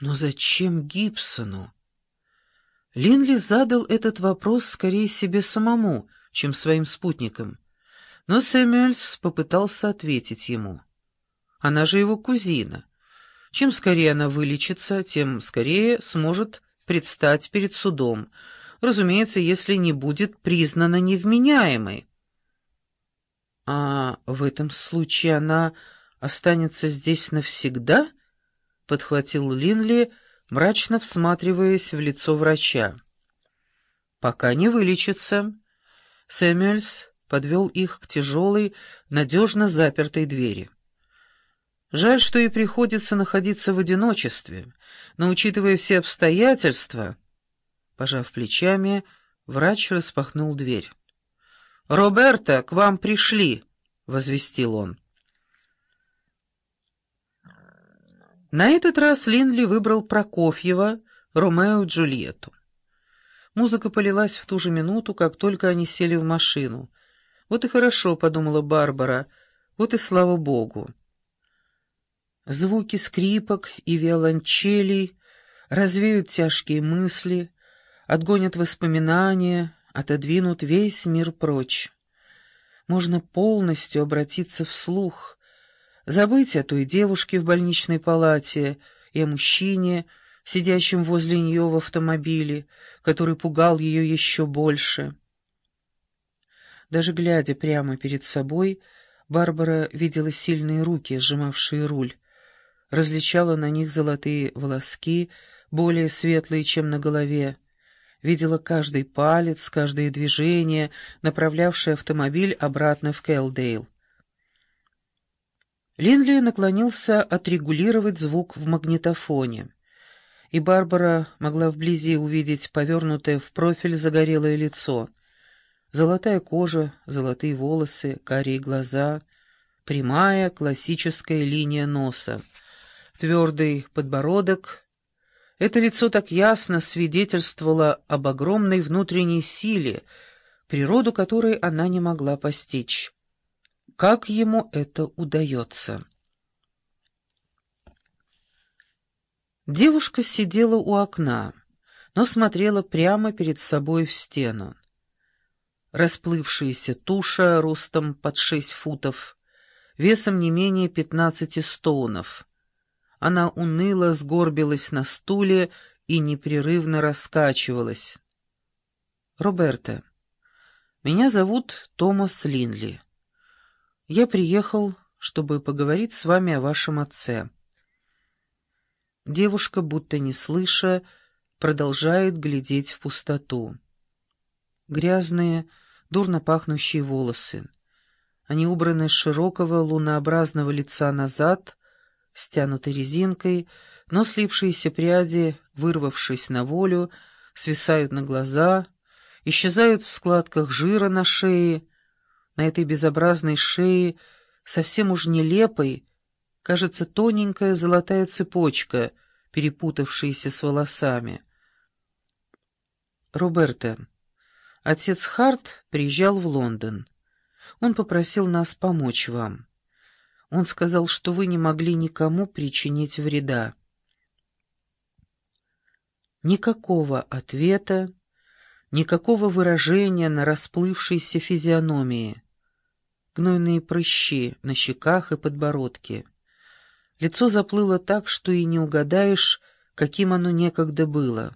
Но зачем Гибсону? Линли задал этот вопрос скорее себе самому, чем своим спутникам. Но Сэмюэльс попытался ответить ему. Она же его кузина. Чем скорее она вылечится, тем скорее сможет предстать перед судом, разумеется, если не будет признана невменяемой. «А в этом случае она останется здесь навсегда?» — подхватил Линли, мрачно всматриваясь в лицо врача. «Пока не вылечится». Сэмюэльс подвел их к тяжелой, надежно запертой двери. Жаль, что и приходится находиться в одиночестве, но, учитывая все обстоятельства... Пожав плечами, врач распахнул дверь. «Роберто, к вам пришли!» — возвестил он. На этот раз Линли выбрал Прокофьева, Ромео и Джульетту. Музыка полилась в ту же минуту, как только они сели в машину. «Вот и хорошо», — подумала Барбара, — «вот и слава богу». Звуки скрипок и виолончелей развеют тяжкие мысли, отгонят воспоминания, отодвинут весь мир прочь. Можно полностью обратиться вслух, забыть о той девушке в больничной палате и о мужчине, сидящем возле нее в автомобиле, который пугал ее еще больше. Даже глядя прямо перед собой, Барбара видела сильные руки, сжимавшие руль, различала на них золотые волоски, более светлые, чем на голове, видела каждый палец, каждое движение, направлявшее автомобиль обратно в Кэлдейл. Линли наклонился отрегулировать звук в магнитофоне, и Барбара могла вблизи увидеть повернутое в профиль загорелое лицо. Золотая кожа, золотые волосы, карие глаза, прямая классическая линия носа, твердый подбородок — это лицо так ясно свидетельствовало об огромной внутренней силе, природу которой она не могла постичь. Как ему это удается? Девушка сидела у окна, но смотрела прямо перед собой в стену. Расплывшаяся туша ростом под шесть футов, весом не менее пятнадцати стоунов — она уныло сгорбилась на стуле и непрерывно раскачивалась. «Роберто, меня зовут Томас Линли. Я приехал, чтобы поговорить с вами о вашем отце». Девушка, будто не слыша, продолжает глядеть в пустоту. Грязные, дурно пахнущие волосы. Они убраны с широкого лунообразного лица назад — стянутой резинкой, но слипшиеся пряди, вырвавшись на волю, свисают на глаза, исчезают в складках жира на шее. На этой безобразной шее, совсем уж нелепой, кажется тоненькая золотая цепочка, перепутавшаяся с волосами. Роберто, отец Харт приезжал в Лондон. Он попросил нас помочь вам. Он сказал, что вы не могли никому причинить вреда. Никакого ответа, никакого выражения на расплывшейся физиономии. Гнойные прыщи на щеках и подбородке. Лицо заплыло так, что и не угадаешь, каким оно некогда было.